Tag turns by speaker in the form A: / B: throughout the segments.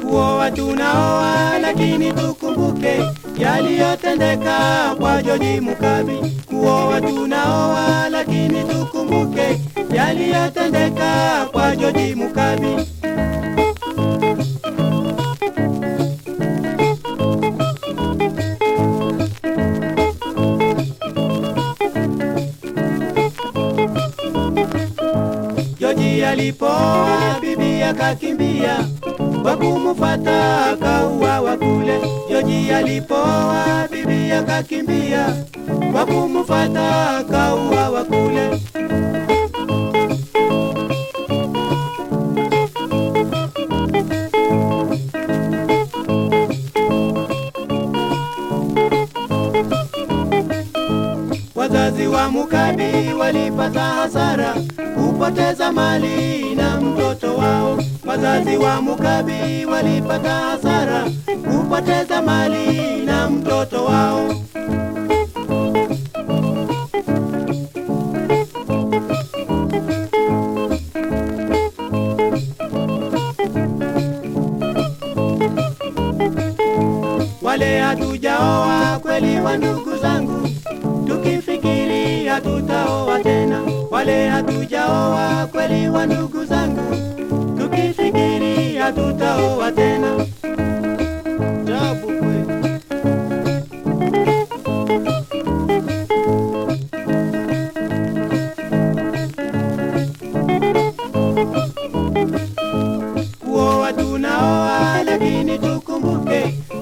A: Kuoa tunaoa, lakini tukumbuke yaliyotendeka kwa Joji Mukabi. Kuoa tunaoa, lakini tukumbuke yaliyotendeka kwa Joji Mukabi. Alipoa bibi akakimbia kwa kumufata akauawa kule. Joji alipoa bibi akakimbia kwa kumufata akauawa kule. Wazazi wa Mukabi walipata hasara kupoteza mali na mtoto wao. Wazazi wa Mukabi walipata hasara kupoteza mali na mtoto wao. Wale hatujaoa kweli wa ndugu zangu, tukifikiri hatutaoa tena. Wale hatujaoa kweli wa ndugu zangu, tukifikiri hatutaoa tena.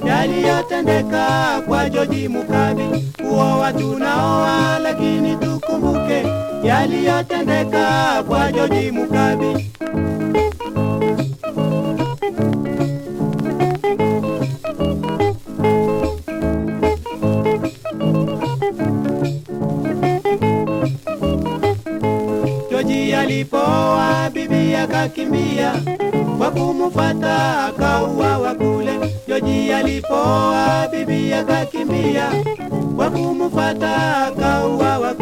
A: Yaliyotendeka kwa Joji Mukabi. Tunaoa, lakini tukumbuke yaliyotendeka kwa Joji Mukabi. Joji alipoa bibi akakimbia kwa kumufata akauawa kule. Joji alipoa bibi akakimbia, wakumufata akauawa.